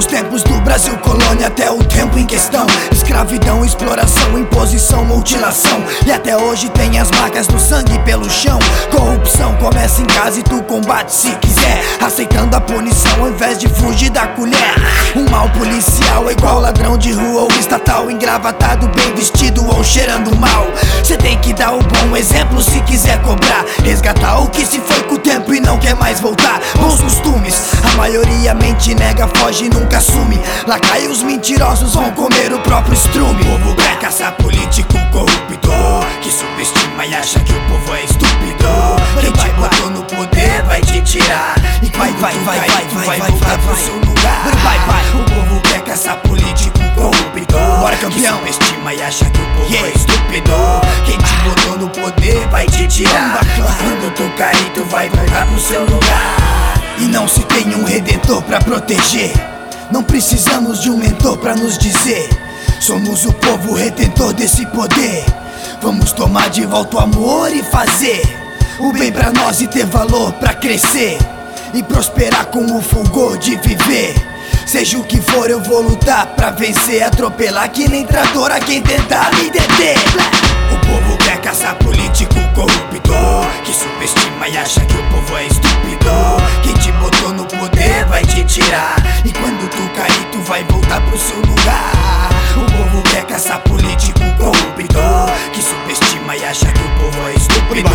Os tempos do Brasil colônia até o tempo em questão. Escravidão, exploração, imposição, mutilação. E até hoje tem as marcas do sangue pelo chão. Corrupção começa em casa e tu combate se quiser. Aceitando a punição ao invés de fugir da colher. Um mal policial é igual ladrão de rua ou estatal Engravatado, bem vestido ou cheirando mal. Cê tem que dar o bom exemplo se quiser cobrar. Resgatar o que se foi com o tempo e não quer mais voltar. Bons a maioria mente, nega, foge e nunca assume Lacaios mentirosos vão comer o próprio estrume O povo quer caçar político corrupto Que subestima e acha que o povo é estúpido Quem te botou no poder vai te tirar E vai, vai, vai, vai, vai, vai, voltar pro seu lugar Vai, vai, o povo quer caçar político corrupto Bora campeão Que subestima e acha que o povo é estúpido Quem te botou no poder vai te tirar proteger não precisamos de um mentor pra nos dizer. Somos o povo retentor desse poder. Vamos tomar de volta o amor e fazer o bem pra nós e ter valor pra crescer e prosperar com o fulgor de viver. Seja o que for, eu vou lutar pra vencer. Atropelar que nem trator a quem tentar me deter. O povo quer caçar político vai voltar pro seu lugar. O povo quer caçar político corrupto Que subestima e acha que o povo é estúpido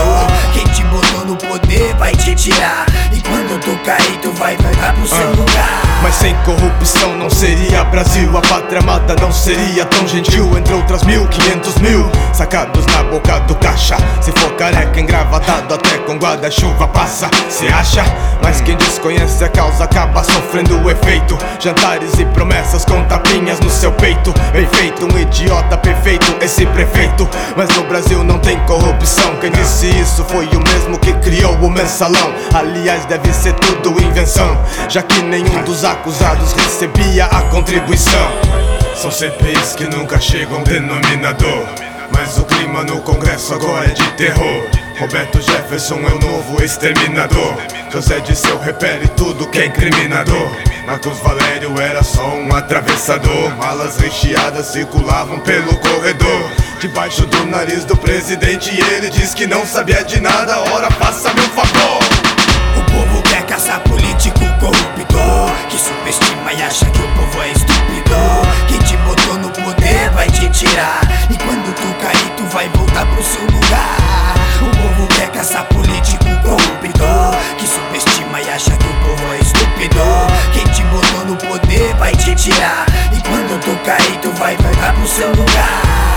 Quem te botou no poder vai te tirar. E quando tu cair tu vai voltar pro seu lugar. Mas sem corrupção não seria Brasil. A pátria amada não seria tão gentil. Entre outras mil, quinhentos mil Sacados na boca do caixa. Se for careca engravatado até com guarda-chuva passa. Se acha? Mas quem desconhece a causa acaba sofrendo o efeito. Jantares e promessas com tapinhas no seu peito. Bem feito, um idiota perfeito esse prefeito. Mas no Brasil não tem corrupção. Quem disse isso foi o mesmo que criou o mensalão. Aliás deve ser tudo invenção Já que nenhum dos acusados recebia a contribuição. São CPIs que nunca chegam denominador mas o clima no Congresso agora é de terror. Roberto Jefferson é o novo exterminador. José Disseu repele tudo que é incriminador. Marcos Valério era só um atravessador. Malas recheadas circulavam pelo corredor. Debaixo do nariz do presidente, ele diz que não sabia de nada. Ora, faça-me um favor. O povo quer caçar político corrupto Que subestima e acha que seu lugar. O povo quer caçar político corrupto Que subestima e acha que o povo é estúpido. Quem te botou no poder vai te tirar. E quando tu cair tu vai voltar pro seu lugar.